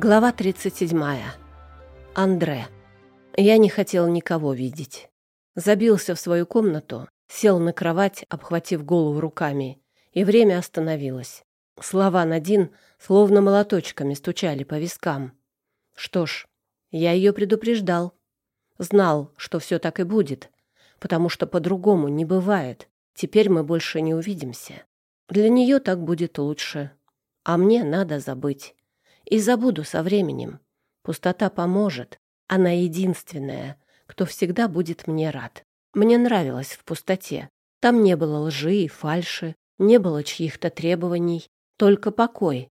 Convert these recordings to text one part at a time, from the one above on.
Глава 37. Андре. Я не хотел никого видеть. Забился в свою комнату, сел на кровать, обхватив голову руками, и время остановилось. Слова Надин словно молоточками стучали по вискам. Что ж, я ее предупреждал. Знал, что все так и будет, потому что по-другому не бывает. Теперь мы больше не увидимся. Для нее так будет лучше. А мне надо забыть. И забуду со временем. Пустота поможет. Она единственная, кто всегда будет мне рад. Мне нравилось в пустоте. Там не было лжи и фальши, не было чьих-то требований, только покой.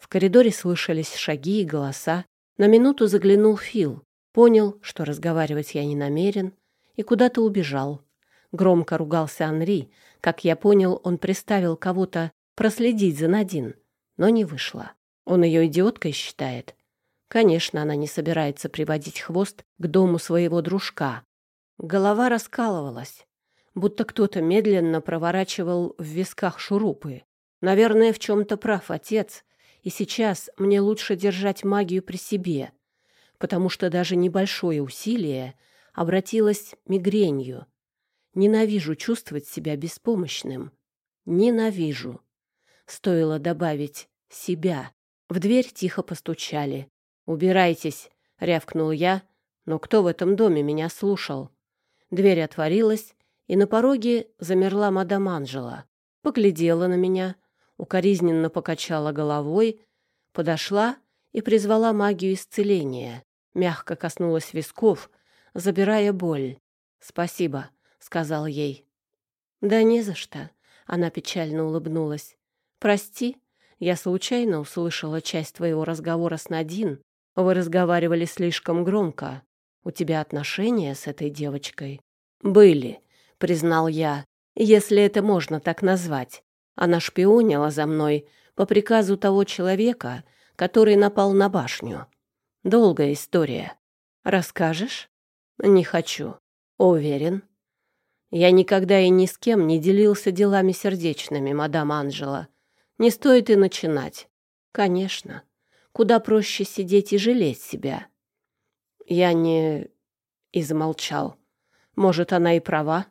В коридоре слышались шаги и голоса. На минуту заглянул Фил. Понял, что разговаривать я не намерен, и куда-то убежал. Громко ругался Анри. Как я понял, он приставил кого-то проследить за Надин, но не вышло. Он ее идиоткой считает. Конечно, она не собирается приводить хвост к дому своего дружка. Голова раскалывалась, будто кто-то медленно проворачивал в висках шурупы. Наверное, в чем-то прав отец, и сейчас мне лучше держать магию при себе, потому что даже небольшое усилие обратилось мигренью. Ненавижу чувствовать себя беспомощным. Ненавижу. Стоило добавить «себя». В дверь тихо постучали. «Убирайтесь!» — рявкнул я, но кто в этом доме меня слушал? Дверь отворилась, и на пороге замерла мадам Анжела. Поглядела на меня, укоризненно покачала головой, подошла и призвала магию исцеления. Мягко коснулась висков, забирая боль. «Спасибо», — сказал ей. «Да не за что», — она печально улыбнулась. «Прости, я случайно услышала часть твоего разговора с Надин. Вы разговаривали слишком громко. У тебя отношения с этой девочкой? Были, признал я, если это можно так назвать. Она шпионила за мной по приказу того человека, который напал на башню. Долгая история. Расскажешь? Не хочу. Уверен. Я никогда и ни с кем не делился делами сердечными, мадам Анжела. Не стоит и начинать. Конечно. Куда проще сидеть и жалеть себя. Я не... И замолчал. Может, она и права.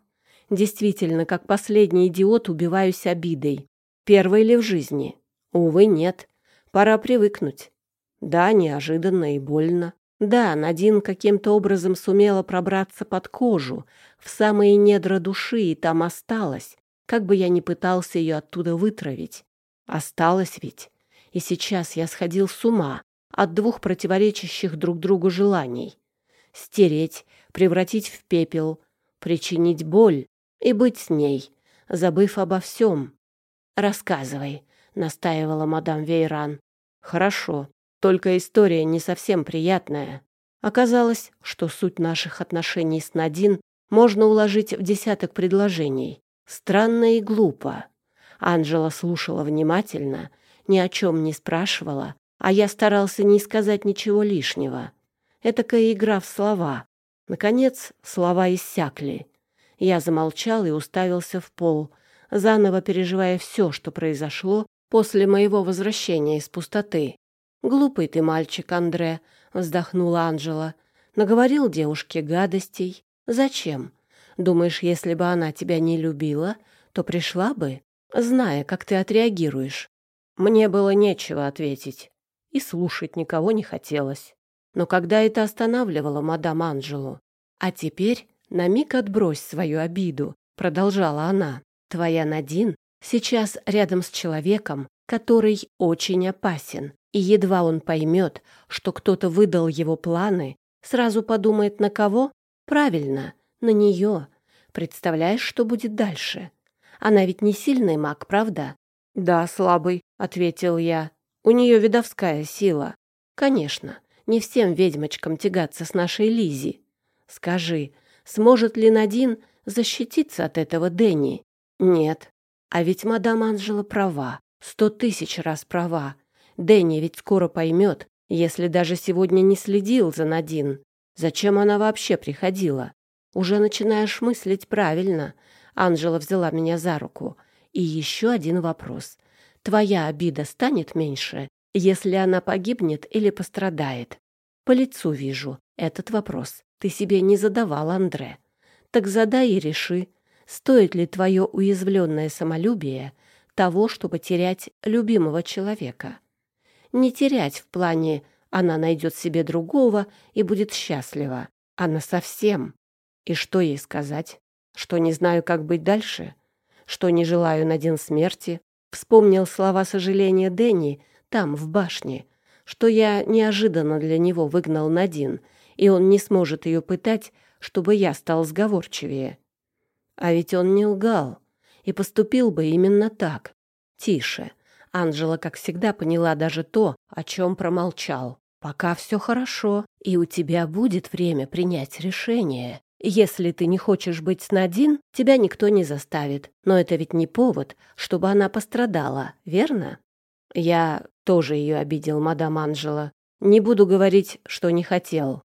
Действительно, как последний идиот убиваюсь обидой. Первой ли в жизни? Увы, нет. Пора привыкнуть. Да, неожиданно и больно. Да, Надин каким-то образом сумела пробраться под кожу, в самые недра души, и там осталась, как бы я ни пытался ее оттуда вытравить. Осталось ведь. И сейчас я сходил с ума от двух противоречащих друг другу желаний. Стереть, превратить в пепел, причинить боль и быть с ней, забыв обо всем. «Рассказывай», — настаивала мадам Вейран. «Хорошо, только история не совсем приятная. Оказалось, что суть наших отношений с Надин можно уложить в десяток предложений. Странно и глупо. Анжела слушала внимательно, ни о чем не спрашивала, а я старался не сказать ничего лишнего. Этакая игра в слова. Наконец, слова иссякли. Я замолчал и уставился в пол, заново переживая все, что произошло после моего возвращения из пустоты. «Глупый ты мальчик, Андре», — вздохнула Анжела. «Наговорил девушке гадостей. Зачем? Думаешь, если бы она тебя не любила, то пришла бы? Зная, как ты отреагируешь. Мне было нечего ответить, и слушать никого не хотелось. Но когда это останавливало мадам Анжелу? А теперь на миг отбрось свою обиду, продолжала она. Твоя Надин сейчас рядом с человеком, который очень опасен, и едва он поймет, что кто-то выдал его планы, сразу подумает на кого? Правильно, на нее. Представляешь, что будет дальше? Она ведь не сильный маг, правда? Да, слабый, ответил я. У нее видовская сила. Конечно, не всем ведьмочкам тягаться с нашей Лизи. Скажи, сможет ли Надин защититься от этого Дэнни? Нет. А ведь мадам Анжела права. Сто тысяч раз права. Дэнни ведь скоро поймет, если даже сегодня не следил за Надин. Зачем она вообще приходила? Уже начинаешь мыслить правильно. Анжела взяла меня за руку. И еще один вопрос. Твоя обида станет меньше если она погибнет или пострадает? По лицу вижу. Этот вопрос ты себе не задавал, Андре. Так задай и реши, стоит ли твое уязвленное самолюбие того, чтобы терять любимого человека. Не терять в плане «она найдет себе другого и будет счастлива», а совсем. И что ей сказать? Что не знаю, как быть дальше? Что не желаю на день смерти? Вспомнил слова сожаления Дэнни там, в башне, что я неожиданно для него выгнал Надин, и он не сможет ее пытать, чтобы я стал сговорчивее. А ведь он не лгал и поступил бы именно так. Тише. Анжела, как всегда, поняла даже то, о чем промолчал. «Пока все хорошо, и у тебя будет время принять решение. Если ты не хочешь быть с Надин, тебя никто не заставит. Но это ведь не повод, чтобы она пострадала, верно?» Я тоже ее обидел, мадам Анжела. Не буду говорить, что не хотел.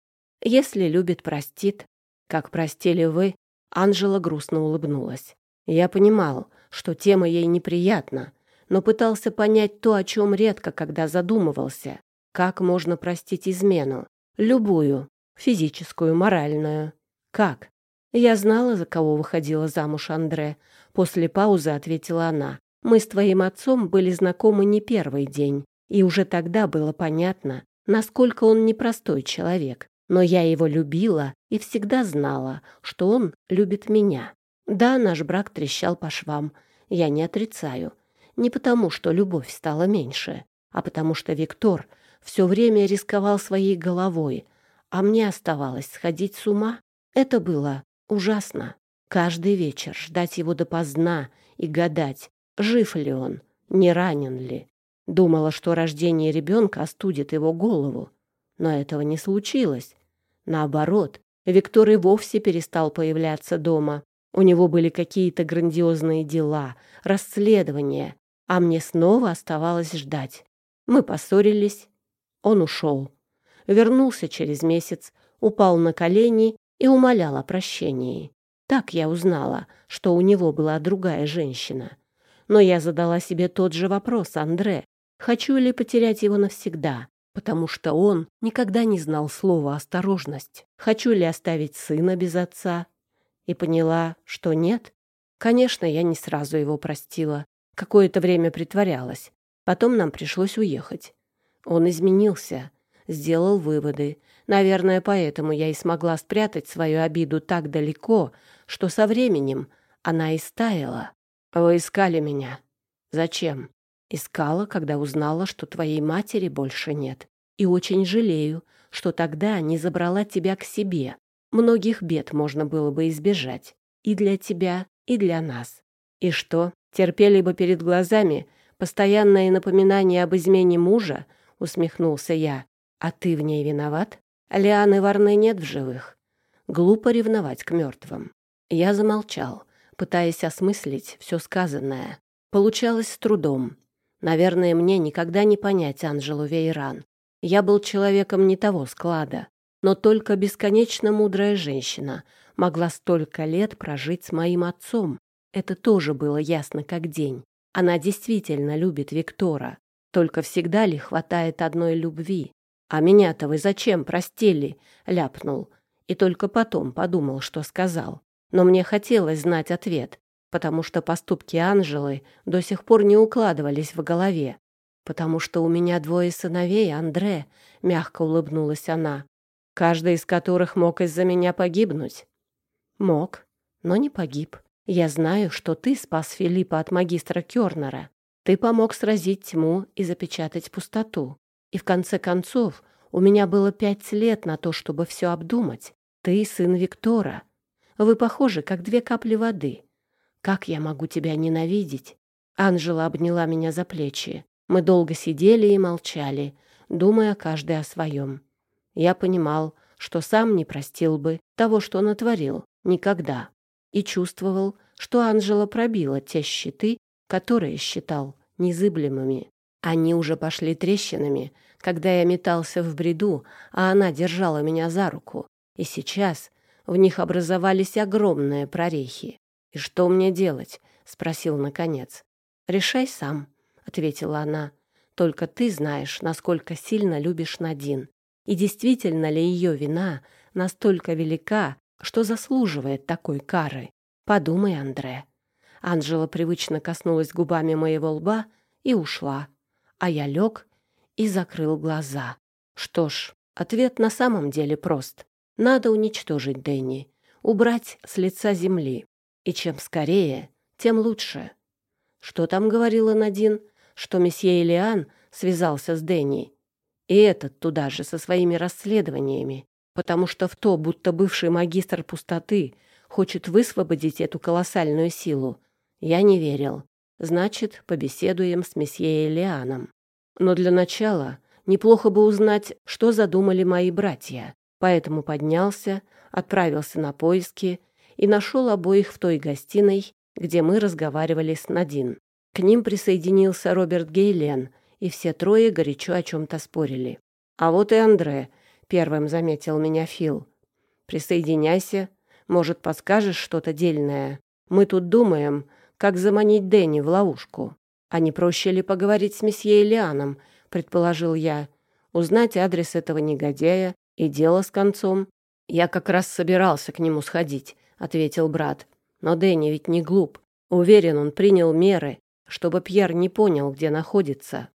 Если любит, простит. Как простили вы, Анжела грустно улыбнулась. Я понимал, что тема ей неприятна, но пытался понять то, о чем редко когда задумывался. Как можно простить измену? Любую. Физическую, моральную. Как? Я знала, за кого выходила замуж Андре. После паузы ответила она. Мы с твоим отцом были знакомы не первый день, и уже тогда было понятно, насколько он непростой человек. Но я его любила и всегда знала, что он любит меня. Да, наш брак трещал по швам, я не отрицаю. Не потому, что любовь стала меньше, а потому что Виктор все время рисковал своей головой, а мне оставалось сходить с ума. Это было ужасно. Каждый вечер ждать его допоздна и гадать, жив ли он, не ранен ли. Думала, что рождение ребенка остудит его голову, но этого не случилось. Наоборот, Виктор и вовсе перестал появляться дома. У него были какие-то грандиозные дела, расследования, а мне снова оставалось ждать. Мы поссорились, он ушел. Вернулся через месяц, упал на колени и умолял о прощении. Так я узнала, что у него была другая женщина. Но я задала себе тот же вопрос, Андре. Хочу ли потерять его навсегда? потому что он никогда не знал слова «осторожность». Хочу ли оставить сына без отца? И поняла, что нет. Конечно, я не сразу его простила. Какое-то время притворялась. Потом нам пришлось уехать. Он изменился, сделал выводы. Наверное, поэтому я и смогла спрятать свою обиду так далеко, что со временем она истаяла. Вы искали меня. Зачем? Искала, когда узнала, что твоей матери больше нет. И очень жалею, что тогда не забрала тебя к себе. Многих бед можно было бы избежать. И для тебя, и для нас. И что, терпели бы перед глазами постоянное напоминание об измене мужа? Усмехнулся я. А ты в ней виноват? Лианы Варны нет в живых. Глупо ревновать к мертвым. Я замолчал, пытаясь осмыслить все сказанное. Получалось с трудом. Наверное, мне никогда не понять Анжелу Вейран. Я был человеком не того склада, но только бесконечно мудрая женщина могла столько лет прожить с моим отцом. Это тоже было ясно как день. Она действительно любит Виктора. Только всегда ли хватает одной любви? А меня-то вы зачем простили? ляпнул. И только потом подумал, что сказал. Но мне хотелось знать ответ, потому что поступки Анжелы до сих пор не укладывались в голове. «Потому что у меня двое сыновей, Андре», — мягко улыбнулась она, «каждый из которых мог из-за меня погибнуть». «Мог, но не погиб. Я знаю, что ты спас Филиппа от магистра Кёрнера. Ты помог сразить тьму и запечатать пустоту. И в конце концов у меня было пять лет на то, чтобы все обдумать. Ты сын Виктора. Вы похожи, как две капли воды. Как я могу тебя ненавидеть?» Анжела обняла меня за плечи. Мы долго сидели и молчали, думая каждый о своем. Я понимал, что сам не простил бы того, что натворил, никогда. И чувствовал, что Анжела пробила те щиты, которые считал незыблемыми. Они уже пошли трещинами, когда я метался в бреду, а она держала меня за руку. И сейчас в них образовались огромные прорехи. «И что мне делать?» — спросил наконец. «Решай сам», — ответила она. Только ты знаешь, насколько сильно любишь Надин. И действительно ли ее вина настолько велика, что заслуживает такой кары? Подумай, Андре. Анжела привычно коснулась губами моего лба и ушла. А я лег и закрыл глаза. Что ж, ответ на самом деле прост. Надо уничтожить Дэнни, убрать с лица земли. И чем скорее, тем лучше. Что там говорила Надин? Что месье Элиан связался с Дэнни. И этот туда же со своими расследованиями. Потому что в то, будто бывший магистр пустоты хочет высвободить эту колоссальную силу, я не верил. Значит, побеседуем с месье Элианом. Но для начала неплохо бы узнать, что задумали мои братья. Поэтому поднялся, отправился на поиски и нашел обоих в той гостиной, где мы разговаривали с Надин. К ним присоединился Роберт Гейлен, и все трое горячо о чем-то спорили. «А вот и Андре», — первым заметил меня Фил. «Присоединяйся. Может, подскажешь что-то дельное? Мы тут думаем, как заманить Дэнни в ловушку. А не проще ли поговорить с месье Элианом?» — предположил я. «Узнать адрес этого негодяя и дело с концом». «Я как раз собирался к нему сходить», — ответил брат. «Но Дэнни ведь не глуп. Уверен, он принял меры, чтобы Пьер не понял, где находится.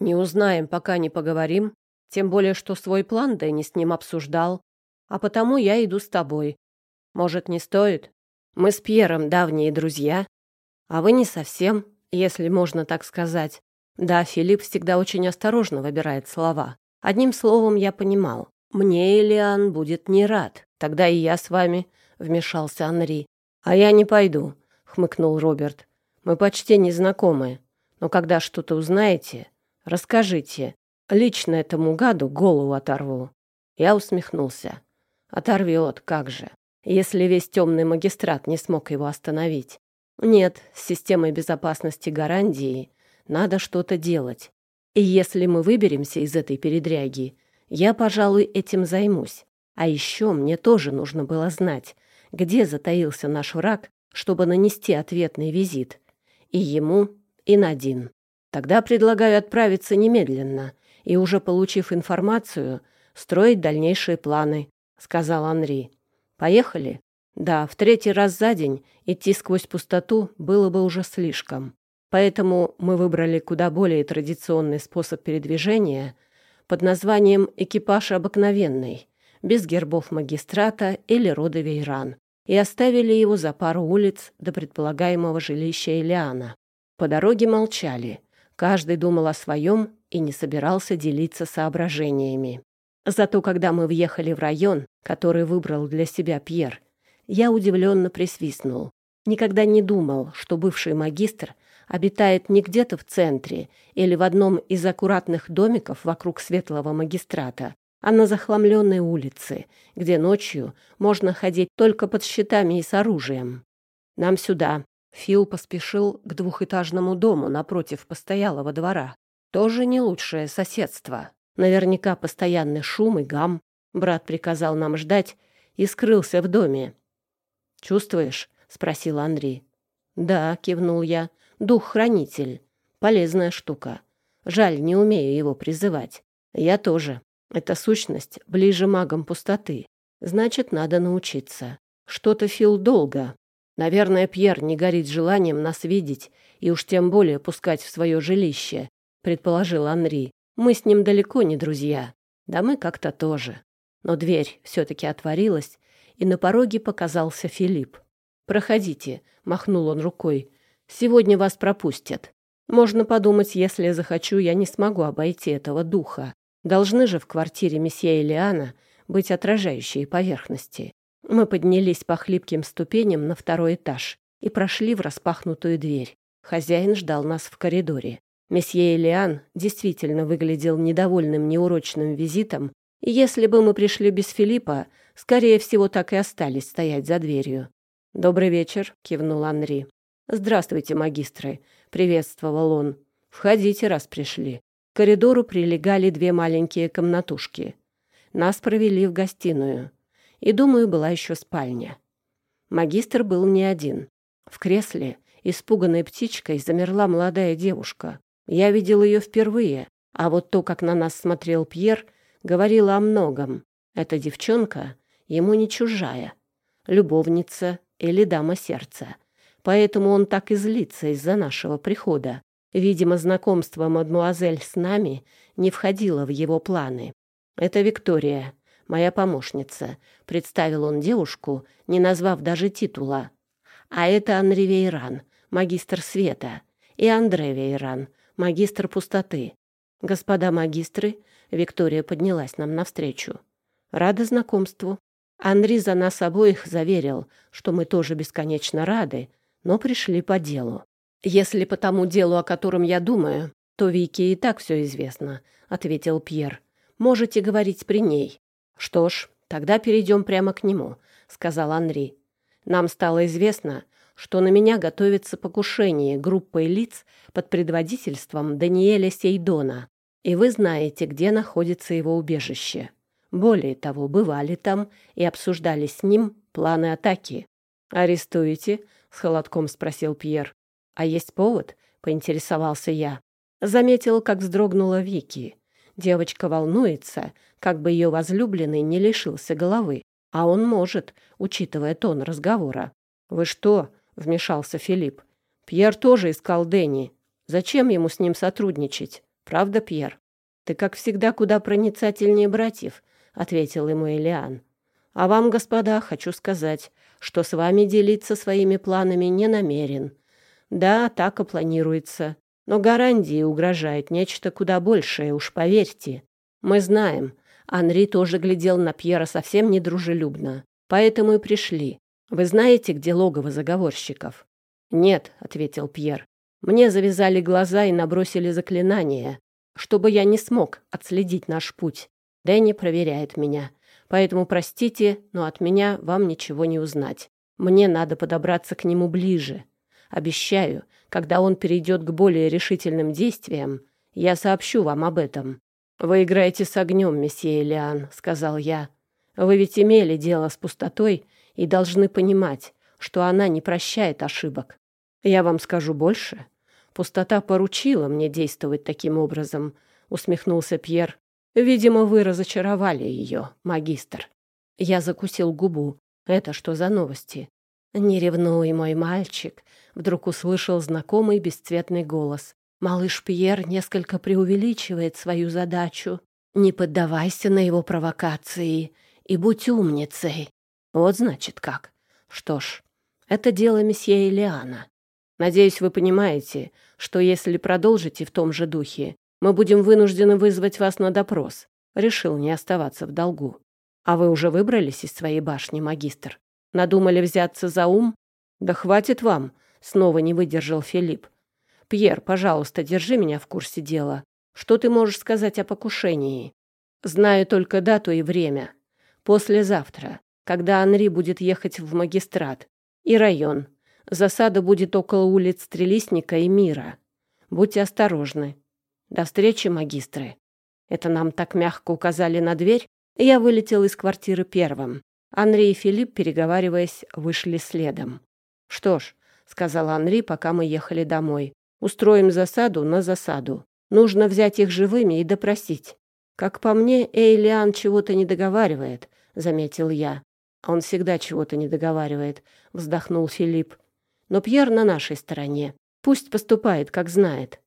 Не узнаем, пока не поговорим, тем более, что свой план Дэнни с ним обсуждал. А потому я иду с тобой. Может, не стоит? Мы с Пьером давние друзья, а вы не совсем, если можно так сказать. Да, Филипп всегда очень осторожно выбирает слова. Одним словом, я понимал. Мне Элиан будет не рад. Тогда и я с вами, — вмешался Анри. А я не пойду, — хмыкнул Роберт. Мы почти не знакомы, но когда что-то узнаете, расскажите. Лично этому гаду голову оторву». Я усмехнулся. «Оторвет, как же, если весь темный магистрат не смог его остановить. Нет, с системой безопасности гарантии надо что-то делать. И если мы выберемся из этой передряги, я, пожалуй, этим займусь. А еще мне тоже нужно было знать, где затаился наш враг, чтобы нанести ответный визит. И ему, и Надин. Тогда предлагаю отправиться немедленно и, уже получив информацию, строить дальнейшие планы, — сказал Анри. Поехали? Да, в третий раз за день идти сквозь пустоту было бы уже слишком. Поэтому мы выбрали куда более традиционный способ передвижения под названием «экипаж обыкновенный», без гербов магистрата или рода Вейран и оставили его за пару улиц до предполагаемого жилища Элиана. По дороге молчали. Каждый думал о своем и не собирался делиться соображениями. Зато когда мы въехали в район, который выбрал для себя Пьер, я удивленно присвистнул. Никогда не думал, что бывший магистр обитает не где-то в центре или в одном из аккуратных домиков вокруг светлого магистрата, а на захламленной улице, где ночью можно ходить только под щитами и с оружием. Нам сюда. Фил поспешил к двухэтажному дому напротив постоялого двора. Тоже не лучшее соседство. Наверняка постоянный шум и гам. Брат приказал нам ждать и скрылся в доме. «Чувствуешь?» — спросил Андрей. «Да», — кивнул я. «Дух-хранитель. Полезная штука. Жаль, не умею его призывать. Я тоже. Эта сущность ближе магам пустоты. Значит, надо научиться. Что-то Фил долго. Наверное, Пьер не горит желанием нас видеть и уж тем более пускать в свое жилище, предположил Анри. Мы с ним далеко не друзья. Да мы как-то тоже. Но дверь все-таки отворилась, и на пороге показался Филипп. «Проходите», — махнул он рукой. «Сегодня вас пропустят. Можно подумать, если захочу, я не смогу обойти этого духа. Должны же в квартире месье Элиана быть отражающие поверхности. Мы поднялись по хлипким ступеням на второй этаж и прошли в распахнутую дверь. Хозяин ждал нас в коридоре. Месье Элиан действительно выглядел недовольным неурочным визитом, и если бы мы пришли без Филиппа, скорее всего, так и остались стоять за дверью. «Добрый вечер», — кивнул Анри. «Здравствуйте, магистры», — приветствовал он. «Входите, раз пришли». К коридору прилегали две маленькие комнатушки. Нас провели в гостиную. И, думаю, была еще спальня. Магистр был не один. В кресле, испуганной птичкой, замерла молодая девушка. Я видел ее впервые, а вот то, как на нас смотрел Пьер, говорило о многом. Эта девчонка ему не чужая, любовница или дама сердца. Поэтому он так и злится из-за нашего прихода. Видимо, знакомство мадмуазель с нами не входило в его планы. Это Виктория, моя помощница, представил он девушку, не назвав даже титула. А это Анри Вейран, магистр света, и Андре Вейран, магистр пустоты. Господа магистры, Виктория поднялась нам навстречу. Рада знакомству. Анри за нас обоих заверил, что мы тоже бесконечно рады, но пришли по делу. Если по тому делу, о котором я думаю, то Вике и так все известно, ответил Пьер. Можете говорить при ней. Что ж, тогда перейдем прямо к нему, сказал Анри. Нам стало известно, что на меня готовится покушение группой лиц под предводительством Даниэля Сейдона, и вы знаете, где находится его убежище. Более того, бывали там и обсуждали с ним планы атаки. «Арестуете?» — с холодком спросил Пьер. «А есть повод?» — поинтересовался я. Заметил, как вздрогнула Вики. Девочка волнуется, как бы ее возлюбленный не лишился головы. А он может, учитывая тон разговора. «Вы что?» — вмешался Филипп. «Пьер тоже искал Дэнни. Зачем ему с ним сотрудничать? Правда, Пьер?» «Ты, как всегда, куда проницательнее братьев», — ответил ему Элиан. «А вам, господа, хочу сказать, что с вами делиться своими планами не намерен. Да, атака планируется, но гарантии угрожает нечто куда большее, уж поверьте. Мы знаем, Анри тоже глядел на Пьера совсем недружелюбно. Поэтому и пришли. Вы знаете, где логово заговорщиков? Нет, ответил Пьер. Мне завязали глаза и набросили заклинание, чтобы я не смог отследить наш путь. Дэнни проверяет меня. Поэтому простите, но от меня вам ничего не узнать. Мне надо подобраться к нему ближе. Обещаю, когда он перейдет к более решительным действиям, я сообщу вам об этом. «Вы играете с огнем, месье Элиан», — сказал я. «Вы ведь имели дело с пустотой и должны понимать, что она не прощает ошибок. Я вам скажу больше. Пустота поручила мне действовать таким образом», — усмехнулся Пьер. «Видимо, вы разочаровали ее, магистр». Я закусил губу. «Это что за новости?» «Не ревнуй, мой мальчик», — вдруг услышал знакомый бесцветный голос. Малыш Пьер несколько преувеличивает свою задачу. Не поддавайся на его провокации и будь умницей. Вот значит как. Что ж, это дело месье Элиана. Надеюсь, вы понимаете, что если продолжите в том же духе, мы будем вынуждены вызвать вас на допрос. Решил не оставаться в долгу. А вы уже выбрались из своей башни, магистр? Надумали взяться за ум? Да хватит вам, снова не выдержал Филипп. «Пьер, пожалуйста, держи меня в курсе дела. Что ты можешь сказать о покушении?» «Знаю только дату и время. Послезавтра, когда Анри будет ехать в магистрат. И район. Засада будет около улиц Трелисника и Мира. Будьте осторожны. До встречи, магистры». Это нам так мягко указали на дверь, и я вылетел из квартиры первым. Анри и Филипп, переговариваясь, вышли следом. «Что ж», — сказал Анри, пока мы ехали домой, Устроим засаду на засаду. Нужно взять их живыми и допросить. Как по мне, Эйлиан чего-то не договаривает, заметил я. Он всегда чего-то не договаривает, вздохнул Филипп. Но Пьер на нашей стороне. Пусть поступает, как знает.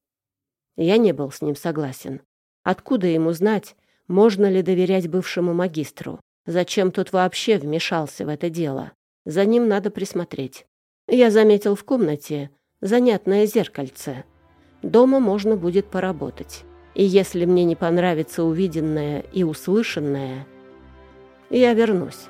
Я не был с ним согласен. Откуда ему знать, можно ли доверять бывшему магистру? Зачем тот вообще вмешался в это дело? За ним надо присмотреть. Я заметил в комнате занятное зеркальце. Дома можно будет поработать. И если мне не понравится увиденное и услышанное, я вернусь.